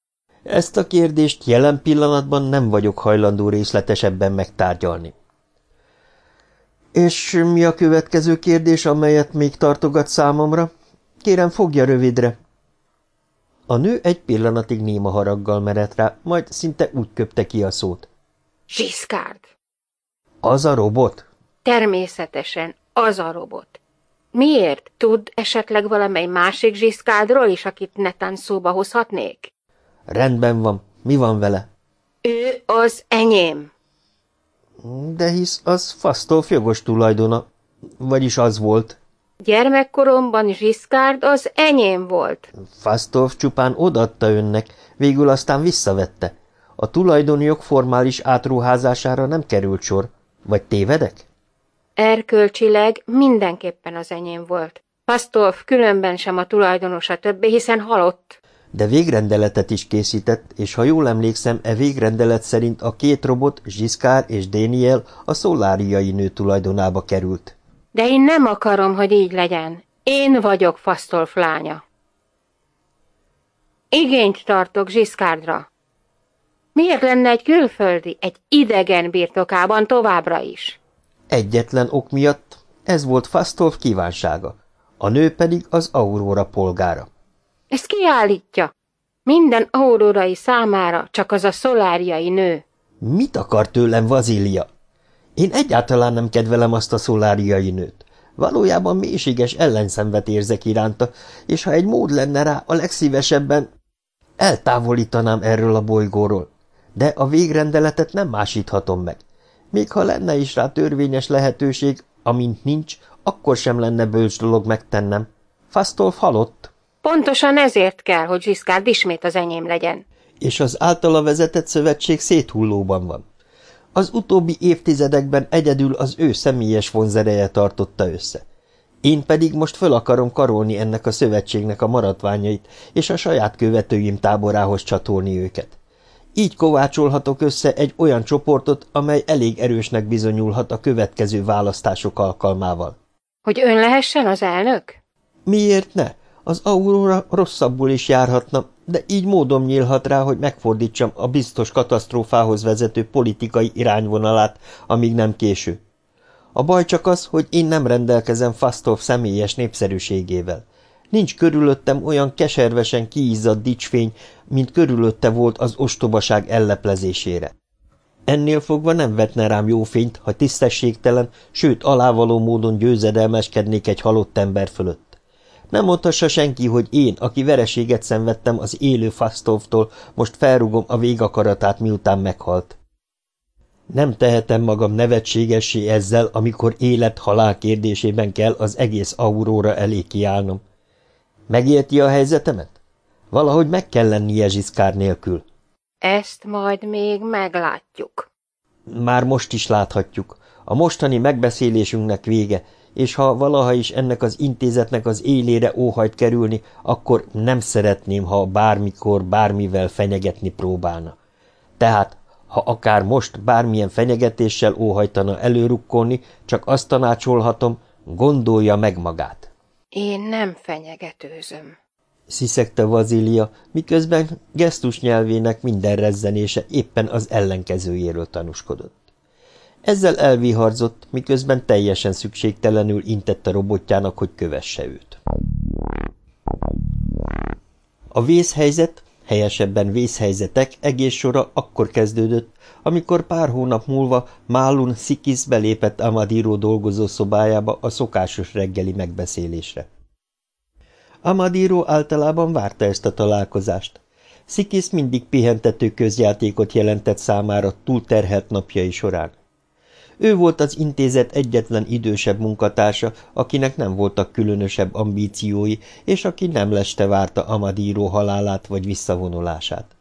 S1: Ezt a kérdést jelen pillanatban nem vagyok hajlandó részletesebben megtárgyalni. És mi a következő kérdés, amelyet még tartogat számomra? Kérem, fogja rövidre. A nő egy pillanatig néma haraggal merett rá, majd szinte úgy köpte ki a szót.
S2: Zsiszkárd!
S1: Az a robot?
S2: Természetesen, az a robot. Miért? Tud esetleg valamely másik zsiszkárdról is, akit netán szóba hozhatnék?
S1: Rendben van. Mi van vele?
S2: Ő az enyém.
S1: De hisz az Fasztolf jogos tulajdona. Vagyis az volt.
S2: Gyermekkoromban Zsiszkárd az enyém volt.
S1: Fasztolf csupán odaadta önnek, végül aztán visszavette. A tulajdonjog formális átruházására nem került sor. Vagy tévedek?
S2: Erkölcsileg mindenképpen az enyém volt. Pasztolf különben sem a tulajdonosa többé, hiszen halott.
S1: De végrendeletet is készített, és ha jól emlékszem, e végrendelet szerint a két robot, Zsiszkár és Déniel a szoláriai nő tulajdonába került.
S2: De én nem akarom, hogy így legyen. Én vagyok Fasztolf lánya. Igényt tartok Zsiszkárdra. Miért lenne egy külföldi, egy idegen birtokában továbbra is?
S1: Egyetlen ok miatt ez volt Fasztolf kívánsága, a nő pedig az Aurora polgára.
S2: Ezt kiállítja. Minden aurorai számára csak az a szoláriai nő.
S1: Mit akar tőlem Vazília? Én egyáltalán nem kedvelem azt a szoláriai nőt. Valójában mélységes ellenszenvet érzek iránta, és ha egy mód lenne rá, a legszívesebben eltávolítanám erről a bolygóról. De a végrendeletet nem másíthatom meg. Még ha lenne is rá törvényes lehetőség, amint nincs, akkor sem lenne bölcs dolog megtennem. Fasztolf halott.
S2: Pontosan ezért kell, hogy Zsiszkárd ismét az enyém legyen.
S1: És az általa vezetett szövetség széthullóban van. Az utóbbi évtizedekben egyedül az ő személyes vonzereje tartotta össze. Én pedig most föl akarom karolni ennek a szövetségnek a maradványait, és a saját követőim táborához csatolni őket. Így kovácsolhatok össze egy olyan csoportot, amely elég erősnek bizonyulhat a következő választások alkalmával.
S2: Hogy ön lehessen az elnök?
S1: Miért ne? Az Aurora rosszabbul is járhatna, de így módom nyílhat rá, hogy megfordítsam a biztos katasztrófához vezető politikai irányvonalát, amíg nem késő. A baj csak az, hogy én nem rendelkezem Fastov személyes népszerűségével. Nincs körülöttem olyan keservesen kiizzadt dicsfény, mint körülötte volt az ostobaság elleplezésére. Ennél fogva nem vetne rám jó fényt, ha tisztességtelen, sőt alávaló módon győzedelmeskednék egy halott ember fölött. Nem mondhassa senki, hogy én, aki vereséget szenvedtem az élő Fastovtól, most felrugom a végakaratát, miután meghalt. Nem tehetem magam nevetségessé ezzel, amikor élet-halál kérdésében kell az egész auróra elé kiállnom. Megérti a helyzetemet? Valahogy meg kell lennie Zsiszkár nélkül.
S2: Ezt majd még meglátjuk.
S1: Már most is láthatjuk. A mostani megbeszélésünknek vége, és ha valaha is ennek az intézetnek az élére óhajt kerülni, akkor nem szeretném, ha bármikor bármivel fenyegetni próbálna. Tehát, ha akár most bármilyen fenyegetéssel óhajtana előrukkolni, csak azt tanácsolhatom, gondolja meg magát.
S2: Én nem fenyegetőzöm
S1: sziszegte Vazília, miközben gesztus nyelvének minden rezzenése éppen az ellenkezőjéről tanúskodott. Ezzel elviharzott, miközben teljesen szükségtelenül intette robotjának, hogy kövesse őt. A vészhelyzet, helyesebben vészhelyzetek egész sora akkor kezdődött, amikor pár hónap múlva Málun Szikis belépett Amadiro dolgozó szobájába a szokásos reggeli megbeszélésre. Amadiro általában várta ezt a találkozást. Szikis mindig pihentető közjátékot jelentett számára túlterhelt napjai során. Ő volt az intézet egyetlen idősebb munkatársa, akinek nem voltak különösebb ambíciói, és aki nem leste várta Amadíró halálát vagy visszavonulását.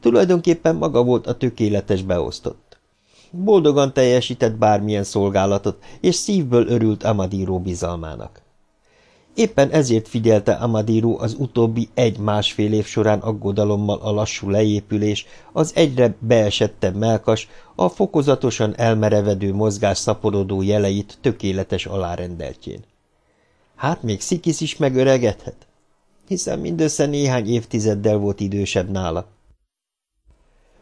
S1: Tulajdonképpen maga volt a tökéletes beosztott. Boldogan teljesített bármilyen szolgálatot, és szívből örült Amadíró bizalmának. Éppen ezért figyelte Amadiro az utóbbi egy-másfél év során aggodalommal a lassú leépülés, az egyre beesettebb melkas, a fokozatosan elmerevedő mozgás szaporodó jeleit tökéletes alárendeltjén. Hát még Szikis is megöregedhet, hiszen mindössze néhány évtizeddel volt idősebb nála.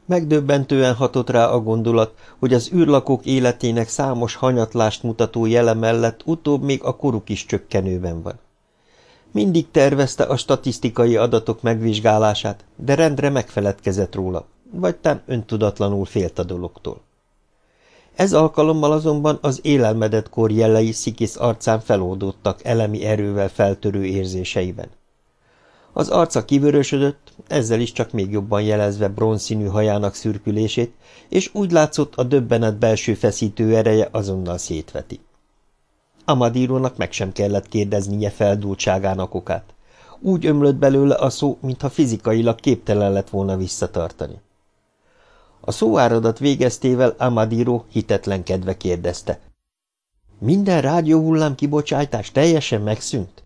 S1: Megdöbbentően hatott rá a gondolat, hogy az űrlakók életének számos hanyatlást mutató jele mellett utóbb még a koruk is csökkenőben van. Mindig tervezte a statisztikai adatok megvizsgálását, de rendre megfeledkezett róla, vagy tán öntudatlanul félt a dologtól. Ez alkalommal azonban az élelmedett kor jelei Szikisz arcán feloldódtak elemi erővel feltörő érzéseiben. Az arca kivörösödött, ezzel is csak még jobban jelezve bronzszínű hajának szürkülését, és úgy látszott a döbbenet belső feszítő ereje azonnal szétveti. Amadírónak meg sem kellett kérdeznie feldultságának okát. Úgy ömlött belőle a szó, mintha fizikailag képtelen lett volna visszatartani. A szóáradat végeztével Amadíró hitetlenkedve kérdezte. Minden rádióhullám kibocsátás teljesen megszűnt?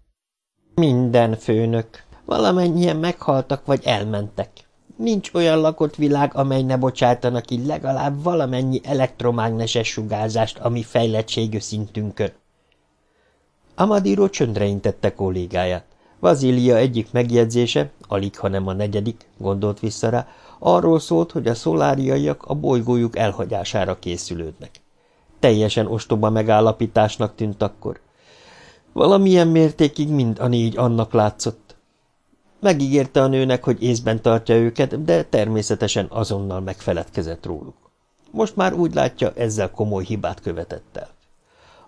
S1: Minden, főnök. Valamennyien meghaltak vagy elmentek. Nincs olyan lakott világ, amely ne bocsájtanak ki legalább valamennyi elektromágneses sugárzást a mi fejlettségű szintünkön. Amadiro csöndre intette kollégáját. Vazília egyik megjegyzése, alig, hanem a negyedik, gondolt vissza rá, arról szólt, hogy a szoláriaiak a bolygójuk elhagyására készülődnek. Teljesen ostoba megállapításnak tűnt akkor. Valamilyen mértékig mind a négy annak látszott. Megígérte a nőnek, hogy észben tartja őket, de természetesen azonnal megfeledkezett róluk. Most már úgy látja, ezzel komoly hibát követett el.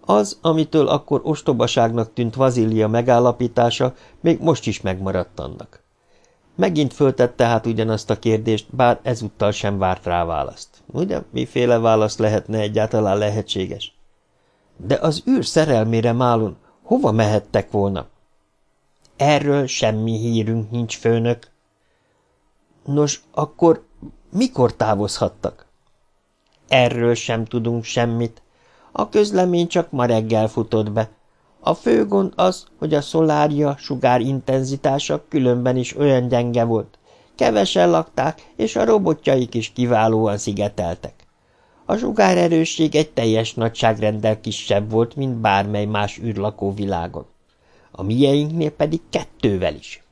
S1: Az, amitől akkor ostobaságnak tűnt Vazília megállapítása, még most is megmaradt annak. Megint föltette hát ugyanazt a kérdést, bár ezúttal sem várt rá választ. Ugye, miféle válasz lehetne egyáltalán lehetséges? De az űr szerelmére málon hova mehettek volna? Erről semmi hírünk nincs, főnök. Nos, akkor mikor távozhattak? Erről sem tudunk semmit. A közlemény csak ma reggel futott be. A fő gond az, hogy a szolária sugár intenzitása különben is olyan gyenge volt. Kevesen lakták, és a robotjaik is kiválóan szigeteltek. A sugárerősség egy teljes nagyságrendel kisebb volt, mint bármely más űrlakó világon. A mieinknél pedig kettővel is.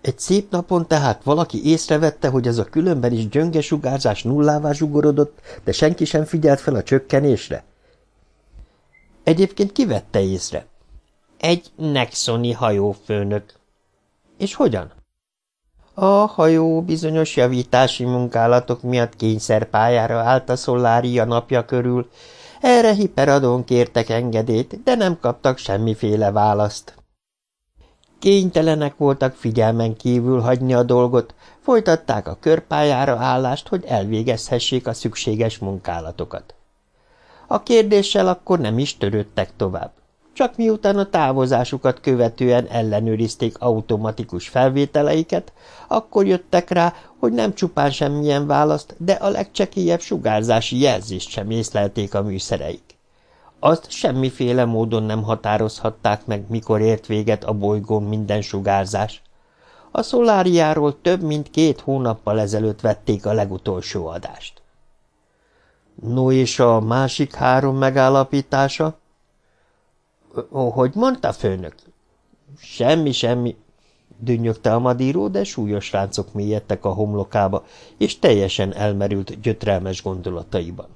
S1: Egy szép napon tehát valaki észrevette, hogy ez a különben is gyönge sugárzás nullává zsugorodott, de senki sem figyelt fel a csökkenésre. Egyébként kivette észre? Egy Nexoni hajófőnök. És hogyan? A hajó bizonyos javítási munkálatok miatt kényszerpályára állt a Szolária napja körül. Erre hiperadón kértek engedélyt, de nem kaptak semmiféle választ. Kénytelenek voltak figyelmen kívül hagyni a dolgot, folytatták a körpályára állást, hogy elvégezhessék a szükséges munkálatokat. A kérdéssel akkor nem is törődtek tovább. Csak miután a távozásukat követően ellenőrizték automatikus felvételeiket, akkor jöttek rá, hogy nem csupán semmilyen választ, de a legcsekélyebb sugárzási jelzést sem észlelték a műszereik. Azt semmiféle módon nem határozhatták meg, mikor ért véget a bolygón minden sugárzás. A szoláriáról több mint két hónappal ezelőtt vették a legutolsó adást. No és a másik három megállapítása? Hogy mondta, főnök? Semmi, semmi, dünnyögte a madíró, de súlyos ráncok mélyedtek a homlokába, és teljesen elmerült gyötrelmes gondolataiban.